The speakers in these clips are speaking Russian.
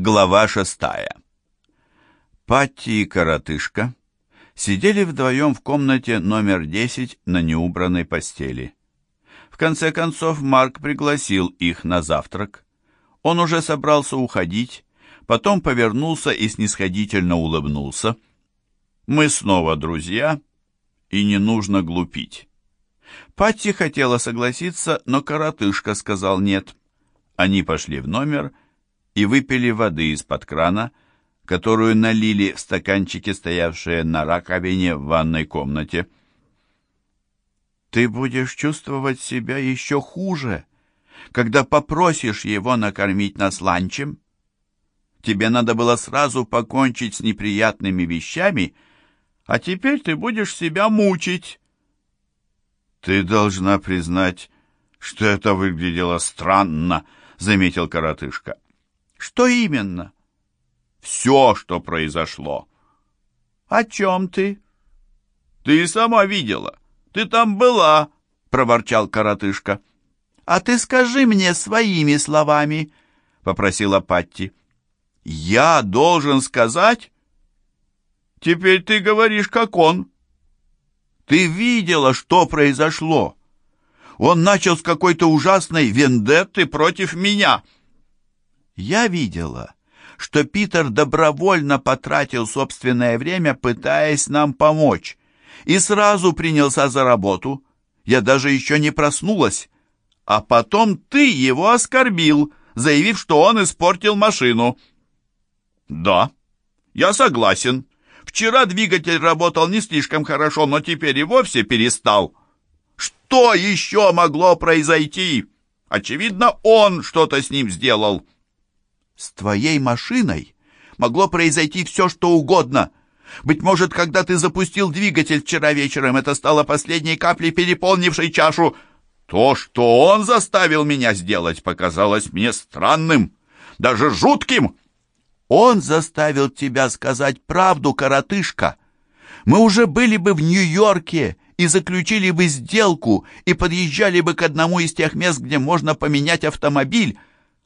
Глава шестая. Патти и коротышка сидели вдвоем в комнате номер 10 на неубранной постели. В конце концов Марк пригласил их на завтрак. Он уже собрался уходить, потом повернулся и снисходительно улыбнулся. «Мы снова друзья, и не нужно глупить». Патти хотела согласиться, но коротышка сказал нет. Они пошли в номер и и выпили воды из-под крана, которую налили в стаканчики, стоявшие на раковине в ванной комнате. «Ты будешь чувствовать себя еще хуже, когда попросишь его накормить нас ланчем. Тебе надо было сразу покончить с неприятными вещами, а теперь ты будешь себя мучить». «Ты должна признать, что это выглядело странно», — заметил коротышка. Что именно? Все, что произошло. О чем ты? Ты сама видела. Ты там была, проворчал коротышка. А ты скажи мне своими словами, попросила Патти. Я должен сказать? Теперь ты говоришь, как он. Ты видела, что произошло? Он начал с какой-то ужасной вендетты против меня. Я видела, что Питер добровольно потратил собственное время, пытаясь нам помочь, и сразу принялся за работу. Я даже еще не проснулась. А потом ты его оскорбил, заявив, что он испортил машину. Да, я согласен. Вчера двигатель работал не слишком хорошо, но теперь и вовсе перестал. Что еще могло произойти? Очевидно, он что-то с ним сделал. С твоей машиной могло произойти все, что угодно. Быть может, когда ты запустил двигатель вчера вечером, это стало последней каплей, переполнившей чашу. То, что он заставил меня сделать, показалось мне странным, даже жутким. Он заставил тебя сказать правду, коротышка. Мы уже были бы в Нью-Йорке и заключили бы сделку, и подъезжали бы к одному из тех мест, где можно поменять автомобиль,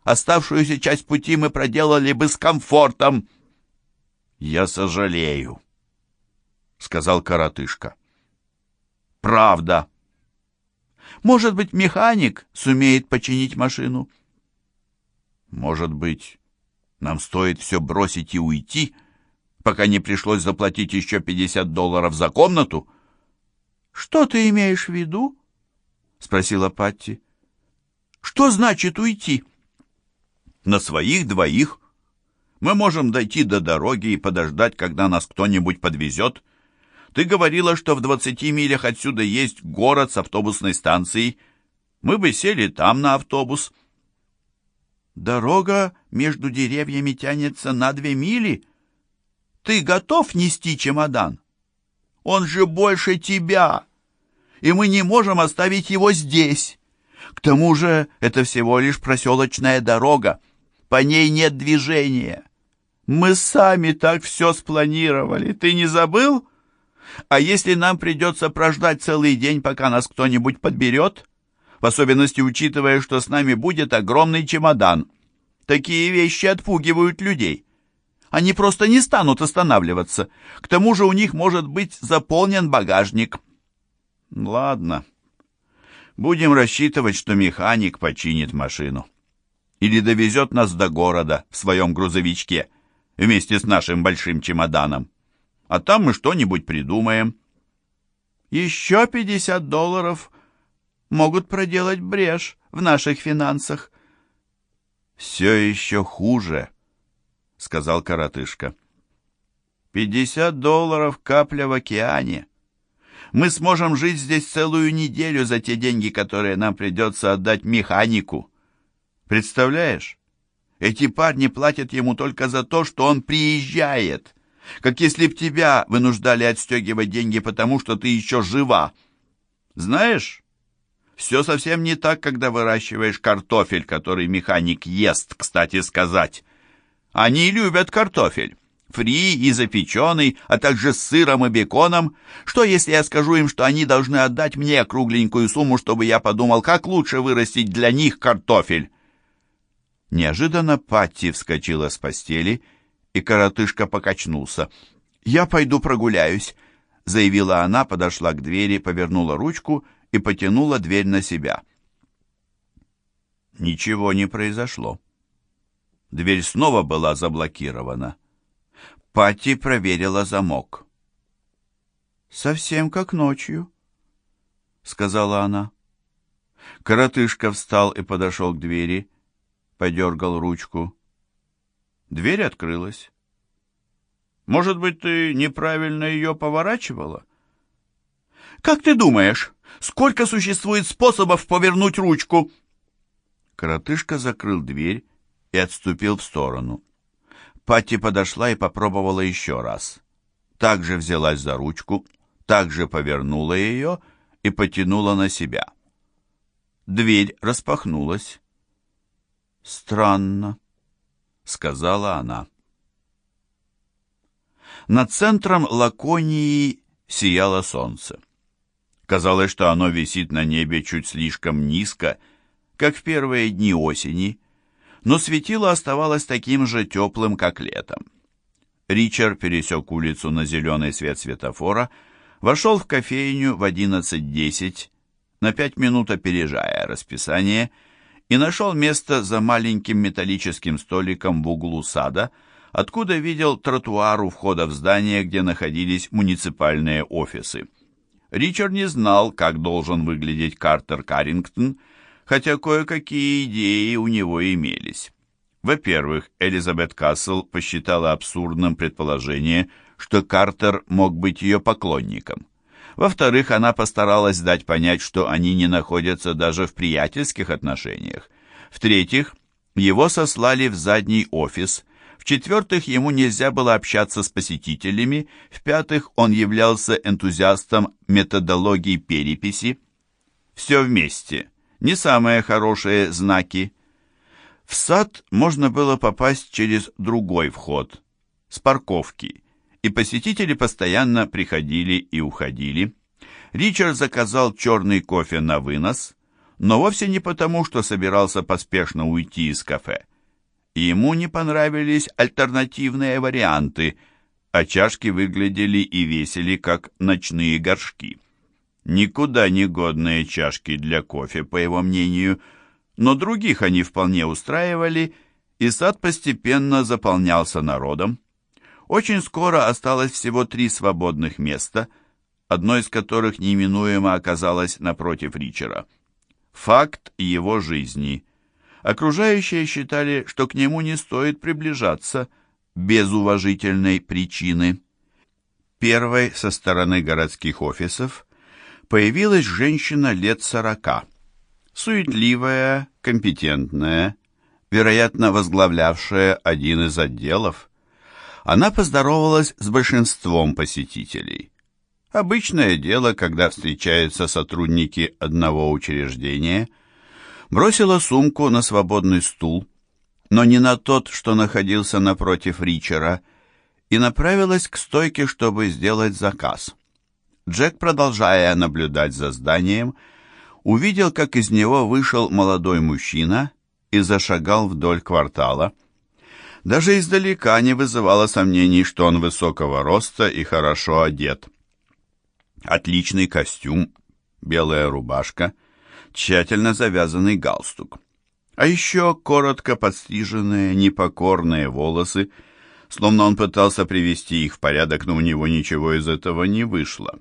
Оставшуюся часть пути мы проделали бы с комфортом. Я сожалею, сказал коротышка. Правда. Может быть, механик сумеет починить машину? Может быть, нам стоит все бросить и уйти, пока не пришлось заплатить еще 50 долларов за комнату? Что ты имеешь в виду? Спросила Патти. Что значит уйти? На своих двоих. Мы можем дойти до дороги и подождать, когда нас кто-нибудь подвезет. Ты говорила, что в двадцати милях отсюда есть город с автобусной станцией. Мы бы сели там на автобус. Дорога между деревьями тянется на две мили. Ты готов нести чемодан? Он же больше тебя, и мы не можем оставить его здесь. К тому же это всего лишь проселочная дорога. По ней нет движения. Мы сами так все спланировали. Ты не забыл? А если нам придется прождать целый день, пока нас кто-нибудь подберет? В особенности учитывая, что с нами будет огромный чемодан. Такие вещи отпугивают людей. Они просто не станут останавливаться. К тому же у них может быть заполнен багажник. Ладно. Будем рассчитывать, что механик починит машину или довезет нас до города в своем грузовичке вместе с нашим большим чемоданом. А там мы что-нибудь придумаем. Еще пятьдесят долларов могут проделать брешь в наших финансах. Все еще хуже, сказал коротышка. Пятьдесят долларов капля в океане. Мы сможем жить здесь целую неделю за те деньги, которые нам придется отдать механику. Представляешь? Эти парни платят ему только за то, что он приезжает. Как если б тебя вынуждали отстегивать деньги, потому что ты еще жива. Знаешь, все совсем не так, когда выращиваешь картофель, который механик ест, кстати сказать. Они любят картофель. Фри и запеченный, а также с сыром и беконом. Что, если я скажу им, что они должны отдать мне кругленькую сумму, чтобы я подумал, как лучше вырастить для них картофель? Неожиданно Патти вскочила с постели, и коротышка покачнулся. «Я пойду прогуляюсь», — заявила она, подошла к двери, повернула ручку и потянула дверь на себя. Ничего не произошло. Дверь снова была заблокирована. Патти проверила замок. «Совсем как ночью», — сказала она. Коротышка встал и подошел к двери, подергал ручку. Дверь открылась. «Может быть, ты неправильно ее поворачивала?» «Как ты думаешь, сколько существует способов повернуть ручку?» Коротышка закрыл дверь и отступил в сторону. Патти подошла и попробовала еще раз. Также взялась за ручку, также повернула ее и потянула на себя. Дверь распахнулась. «Странно», — сказала она. Над центром Лаконии сияло солнце. Казалось, что оно висит на небе чуть слишком низко, как в первые дни осени, но светило оставалось таким же теплым, как летом. Ричард пересек улицу на зеленый свет светофора, вошел в кофейню в 11.10, на пять минут опережая расписание, и нашел место за маленьким металлическим столиком в углу сада, откуда видел тротуар у входа в здание, где находились муниципальные офисы. Ричард не знал, как должен выглядеть Картер Каррингтон, хотя кое-какие идеи у него имелись. Во-первых, Элизабет Кассел посчитала абсурдным предположение, что Картер мог быть ее поклонником. Во-вторых, она постаралась дать понять, что они не находятся даже в приятельских отношениях. В-третьих, его сослали в задний офис. В-четвертых, ему нельзя было общаться с посетителями. В-пятых, он являлся энтузиастом методологии переписи. Все вместе не самые хорошие знаки. В сад можно было попасть через другой вход, с парковки, и посетители постоянно приходили и уходили. Ричард заказал черный кофе на вынос, но вовсе не потому, что собирался поспешно уйти из кафе. Ему не понравились альтернативные варианты, а чашки выглядели и весили, как ночные горшки. Никуда не годные чашки для кофе, по его мнению, но других они вполне устраивали, и сад постепенно заполнялся народом. Очень скоро осталось всего три свободных места, одно из которых неминуемо оказалось напротив Ричера. Факт его жизни. Окружающие считали, что к нему не стоит приближаться без уважительной причины. Первой со стороны городских офисов – появилась женщина лет сорока, суетливая, компетентная, вероятно, возглавлявшая один из отделов. Она поздоровалась с большинством посетителей. Обычное дело, когда встречаются сотрудники одного учреждения. Бросила сумку на свободный стул, но не на тот, что находился напротив Ричера, и направилась к стойке, чтобы сделать заказ. Джек, продолжая наблюдать за зданием, увидел, как из него вышел молодой мужчина и зашагал вдоль квартала. Даже издалека не вызывало сомнений, что он высокого роста и хорошо одет. Отличный костюм, белая рубашка, тщательно завязанный галстук. А еще коротко подстриженные, непокорные волосы, словно он пытался привести их в порядок, но у него ничего из этого не вышло.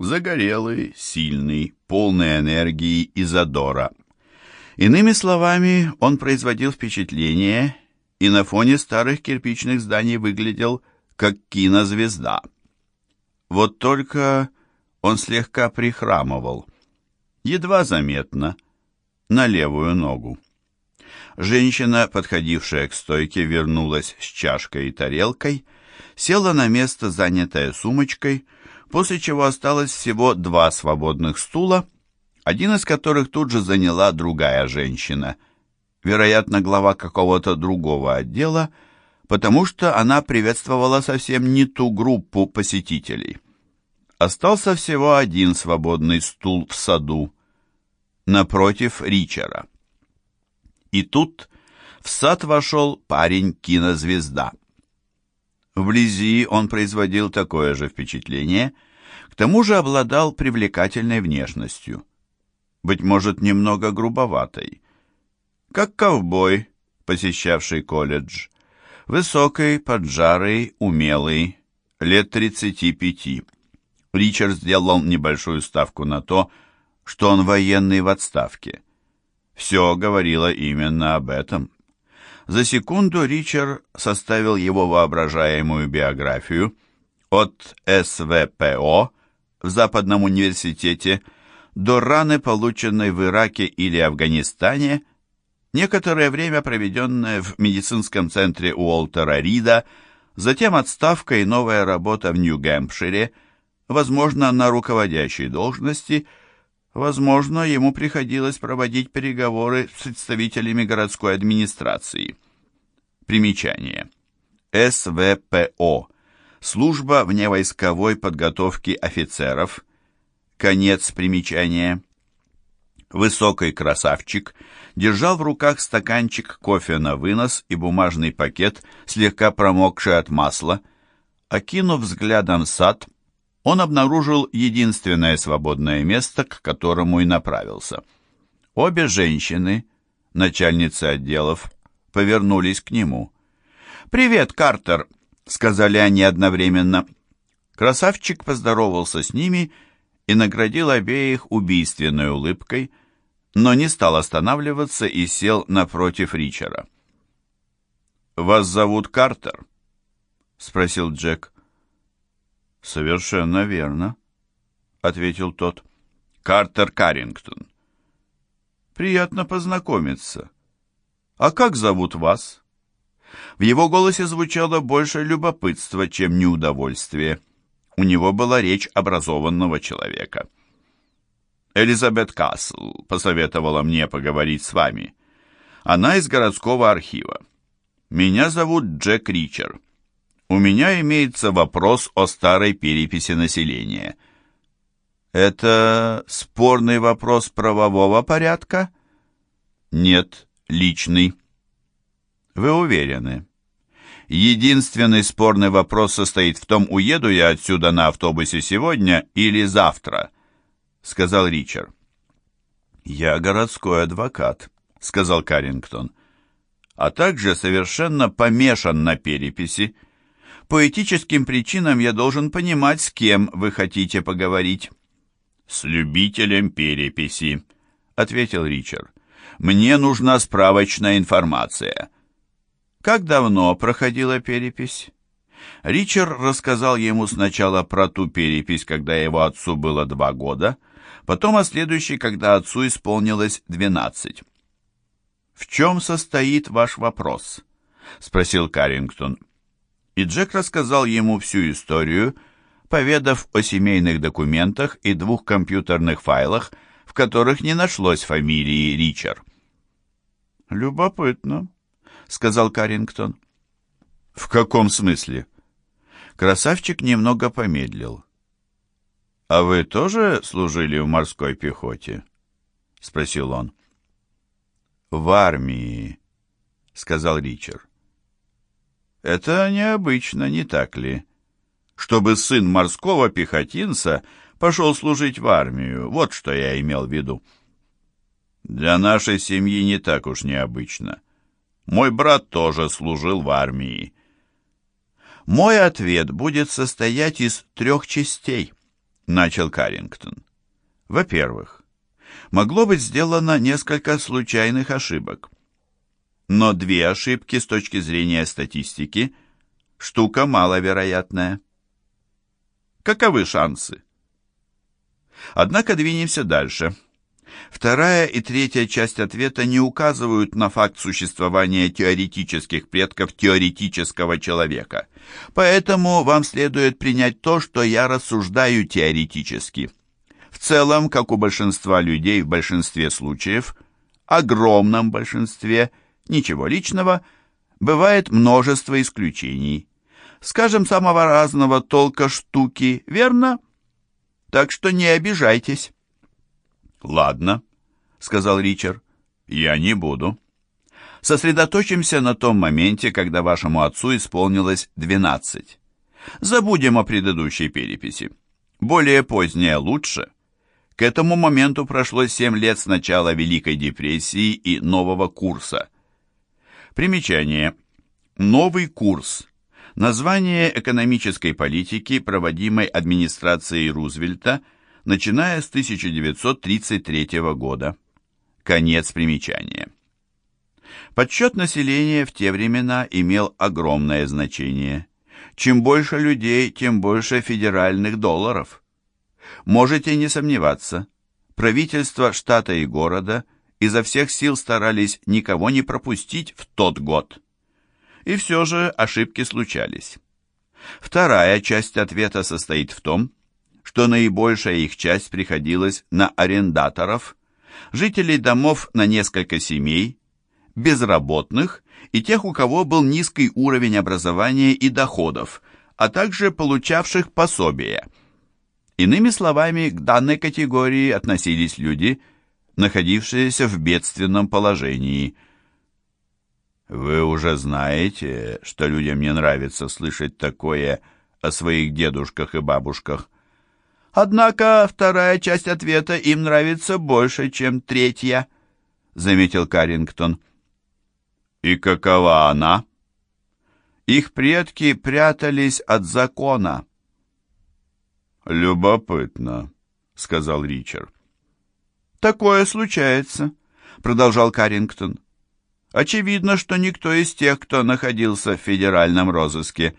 Загорелый, сильный, полный энергии и задора. Иными словами, он производил впечатление и на фоне старых кирпичных зданий выглядел как кинозвезда. Вот только он слегка прихрамывал, едва заметно, на левую ногу. Женщина, подходившая к стойке, вернулась с чашкой и тарелкой, села на место, занятое сумочкой, после чего осталось всего два свободных стула, один из которых тут же заняла другая женщина, вероятно, глава какого-то другого отдела, потому что она приветствовала совсем не ту группу посетителей. Остался всего один свободный стул в саду, напротив Ричера. И тут в сад вошел парень-кинозвезда. Вблизи он производил такое же впечатление, к тому же обладал привлекательной внешностью. Быть может, немного грубоватой. Как ковбой, посещавший колледж. Высокий, поджарый, умелый, лет 35. Ричард сделал небольшую ставку на то, что он военный в отставке. Все говорило именно об этом. За секунду Ричард составил его воображаемую биографию от СВПО в Западном университете до раны, полученной в Ираке или Афганистане, некоторое время проведенное в медицинском центре Уолтера Рида, затем отставка и новая работа в Нью-Гэмпшире, возможно, на руководящей должности – Возможно, ему приходилось проводить переговоры с представителями городской администрации. Примечание. СВПО. Служба вневойсковой подготовки офицеров. Конец примечания. Высокий красавчик держал в руках стаканчик кофе на вынос и бумажный пакет, слегка промокший от масла. Окинув взглядом сад, он обнаружил единственное свободное место, к которому и направился. Обе женщины, начальницы отделов, повернулись к нему. «Привет, Картер!» — сказали они одновременно. Красавчик поздоровался с ними и наградил обеих убийственной улыбкой, но не стал останавливаться и сел напротив Ричера. «Вас зовут Картер?» — спросил Джек. «Совершенно верно», — ответил тот. «Картер Каррингтон». «Приятно познакомиться. А как зовут вас?» В его голосе звучало больше любопытства, чем неудовольствие. У него была речь образованного человека. «Элизабет Касл посоветовала мне поговорить с вами. Она из городского архива. Меня зовут Джек Ричер. У меня имеется вопрос о старой переписи населения. Это спорный вопрос правового порядка? Нет, личный. Вы уверены? Единственный спорный вопрос состоит в том, уеду я отсюда на автобусе сегодня или завтра, сказал Ричард. Я городской адвокат, сказал Карингтон, а также совершенно помешан на переписи. По этическим причинам я должен понимать, с кем вы хотите поговорить». «С любителем переписи», — ответил Ричард. «Мне нужна справочная информация». «Как давно проходила перепись?» Ричард рассказал ему сначала про ту перепись, когда его отцу было два года, потом о следующей, когда отцу исполнилось двенадцать. «В чем состоит ваш вопрос?» — спросил Каррингтон и Джек рассказал ему всю историю, поведав о семейных документах и двух компьютерных файлах, в которых не нашлось фамилии Ричард. «Любопытно», — сказал Карингтон. «В каком смысле?» Красавчик немного помедлил. «А вы тоже служили в морской пехоте?» — спросил он. «В армии», — сказал Ричард. Это необычно, не так ли? Чтобы сын морского пехотинца пошел служить в армию, вот что я имел в виду. Для нашей семьи не так уж необычно. Мой брат тоже служил в армии. Мой ответ будет состоять из трех частей, начал Карингтон. Во-первых, могло быть сделано несколько случайных ошибок но две ошибки с точки зрения статистики – штука маловероятная. Каковы шансы? Однако двинемся дальше. Вторая и третья часть ответа не указывают на факт существования теоретических предков теоретического человека. Поэтому вам следует принять то, что я рассуждаю теоретически. В целом, как у большинства людей в большинстве случаев, огромном большинстве – Ничего личного, бывает множество исключений. Скажем, самого разного толка штуки, верно? Так что не обижайтесь. «Ладно», — сказал Ричард, — «я не буду». Сосредоточимся на том моменте, когда вашему отцу исполнилось 12. Забудем о предыдущей переписи. Более позднее лучше. К этому моменту прошло 7 лет с начала Великой депрессии и нового курса. Примечание. Новый курс. Название экономической политики, проводимой администрацией Рузвельта, начиная с 1933 года. Конец примечания. Подсчет населения в те времена имел огромное значение. Чем больше людей, тем больше федеральных долларов. Можете не сомневаться, правительство штата и города изо всех сил старались никого не пропустить в тот год. И все же ошибки случались. Вторая часть ответа состоит в том, что наибольшая их часть приходилась на арендаторов, жителей домов на несколько семей, безработных и тех, у кого был низкий уровень образования и доходов, а также получавших пособия. Иными словами, к данной категории относились люди, находившиеся в бедственном положении. Вы уже знаете, что людям не нравится слышать такое о своих дедушках и бабушках. Однако вторая часть ответа им нравится больше, чем третья, заметил Карингтон. И какова она? Их предки прятались от закона. Любопытно, сказал Ричард. Такое случается, продолжал Карингтон. Очевидно, что никто из тех, кто находился в федеральном розыске,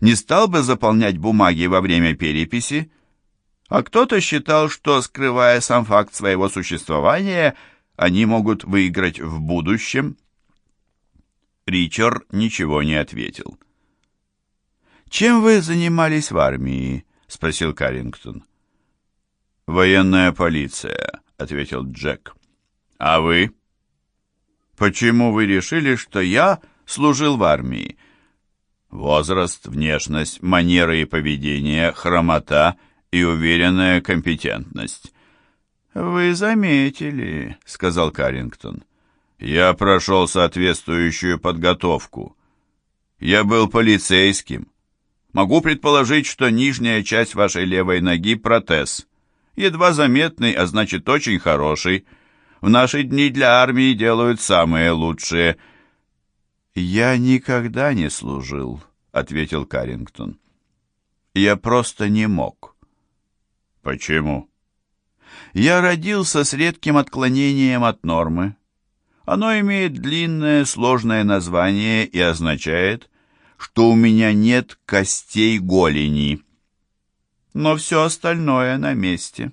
не стал бы заполнять бумаги во время переписи, а кто-то считал, что, скрывая сам факт своего существования, они могут выиграть в будущем. Ричард ничего не ответил. «Чем вы занимались в армии?» — спросил Каррингтон. «Военная полиция», — ответил Джек. «А вы?» «Почему вы решили, что я служил в армии?» «Возраст, внешность, манеры и поведение, хромота и уверенная компетентность». «Вы заметили», — сказал Каррингтон. Я прошел соответствующую подготовку. Я был полицейским. Могу предположить, что нижняя часть вашей левой ноги – протез. Едва заметный, а значит очень хороший. В наши дни для армии делают самые лучшие. «Я никогда не служил», — ответил Карингтон. «Я просто не мог». «Почему?» «Я родился с редким отклонением от нормы. Оно имеет длинное сложное название и означает, что у меня нет костей голени. Но все остальное на месте.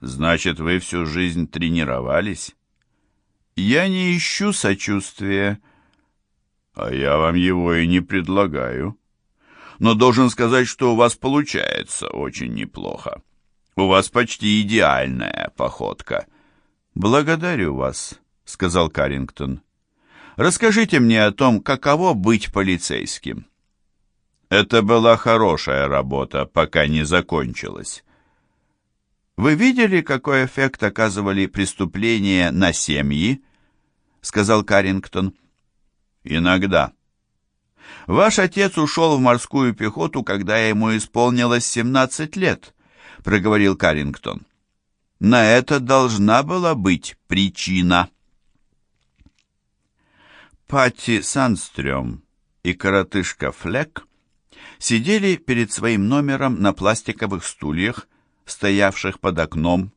Значит, вы всю жизнь тренировались? Я не ищу сочувствия, а я вам его и не предлагаю. Но должен сказать, что у вас получается очень неплохо. У вас почти идеальная походка. «Благодарю вас», — сказал Карингтон. «Расскажите мне о том, каково быть полицейским». Это была хорошая работа, пока не закончилась. «Вы видели, какой эффект оказывали преступления на семьи?» — сказал Карингтон. «Иногда». «Ваш отец ушел в морскую пехоту, когда ему исполнилось 17 лет», — проговорил Карингтон. На это должна была быть причина. Патти Санстрём и коротышка Флек сидели перед своим номером на пластиковых стульях, стоявших под окном,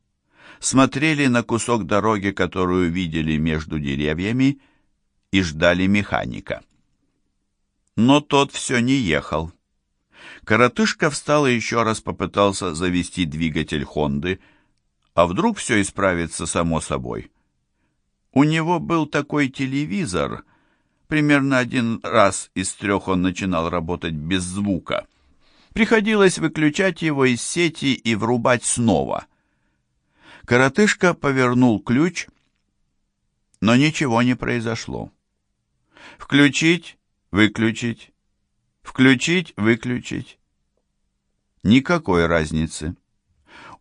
смотрели на кусок дороги, которую видели между деревьями, и ждали механика. Но тот все не ехал. Коротышка встал и еще раз попытался завести двигатель «Хонды», а вдруг все исправится само собой? У него был такой телевизор. Примерно один раз из трех он начинал работать без звука. Приходилось выключать его из сети и врубать снова. Коротышка повернул ключ, но ничего не произошло. Включить, выключить, включить, выключить. Никакой разницы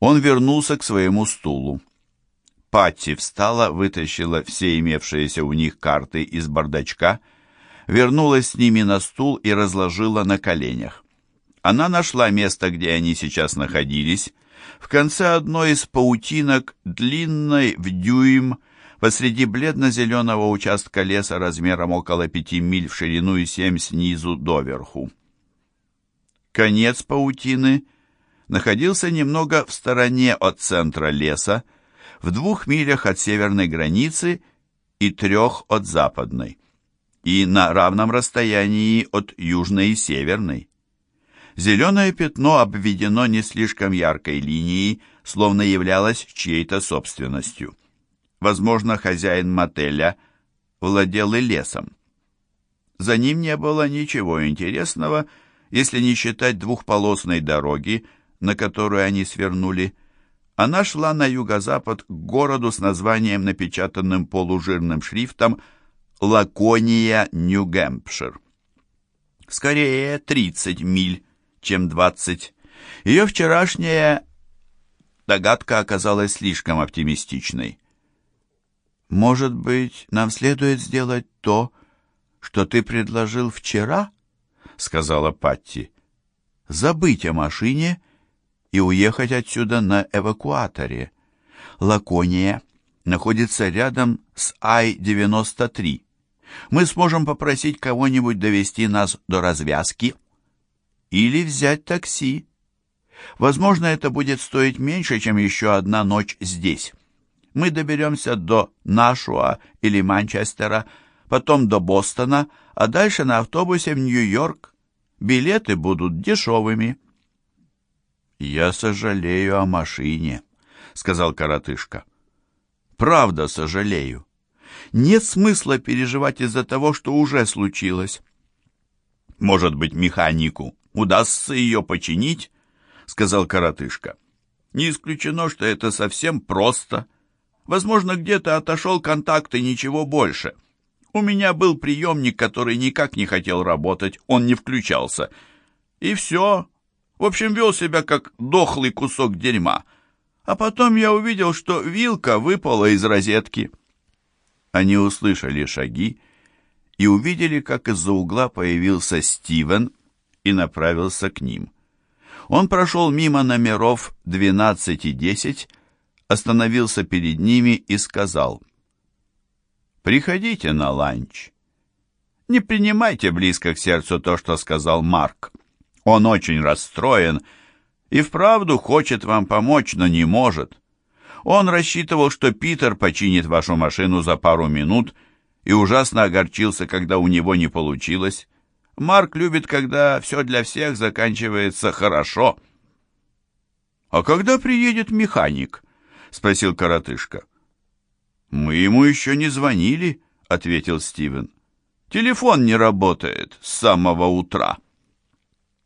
он вернулся к своему стулу. Патти встала, вытащила все имевшиеся у них карты из бардачка, вернулась с ними на стул и разложила на коленях. Она нашла место, где они сейчас находились, в конце одной из паутинок, длинной в дюйм, посреди бледно-зеленого участка леса размером около пяти миль в ширину и семь снизу доверху. Конец паутины находился немного в стороне от центра леса, в двух милях от северной границы и трех от западной, и на равном расстоянии от южной и северной. Зеленое пятно обведено не слишком яркой линией, словно являлось чьей-то собственностью. Возможно, хозяин мотеля владел и лесом. За ним не было ничего интересного, если не считать двухполосной дороги, на которую они свернули. Она шла на юго-запад к городу с названием, напечатанным полужирным шрифтом «Лакония, Нью-Гэмпшир». Скорее, 30 миль чем двадцать. Ее вчерашняя догадка оказалась слишком оптимистичной. «Может быть, нам следует сделать то, что ты предложил вчера?» — сказала Патти. «Забыть о машине и уехать отсюда на эвакуаторе. Лакония находится рядом с Ай-93. Мы сможем попросить кого-нибудь довести нас до развязки» или взять такси. Возможно, это будет стоить меньше, чем еще одна ночь здесь. Мы доберемся до Нашуа или Манчестера, потом до Бостона, а дальше на автобусе в Нью-Йорк. Билеты будут дешевыми. «Я сожалею о машине», — сказал коротышка. «Правда сожалею. Нет смысла переживать из-за того, что уже случилось. Может быть, механику удастся ее починить?» — сказал коротышка. «Не исключено, что это совсем просто. Возможно, где-то отошел контакт и ничего больше. У меня был приемник, который никак не хотел работать, он не включался. И все. В общем, вел себя как дохлый кусок дерьма. А потом я увидел, что вилка выпала из розетки». Они услышали шаги и увидели, как из-за угла появился Стивен и направился к ним. Он прошел мимо номеров 12 и 10, остановился перед ними и сказал, «Приходите на ланч. Не принимайте близко к сердцу то, что сказал Марк. Он очень расстроен и вправду хочет вам помочь, но не может. Он рассчитывал, что Питер починит вашу машину за пару минут и ужасно огорчился, когда у него не получилось. Марк любит, когда все для всех заканчивается хорошо. «А когда приедет механик?» — спросил коротышка. «Мы ему еще не звонили», — ответил Стивен. «Телефон не работает с самого утра».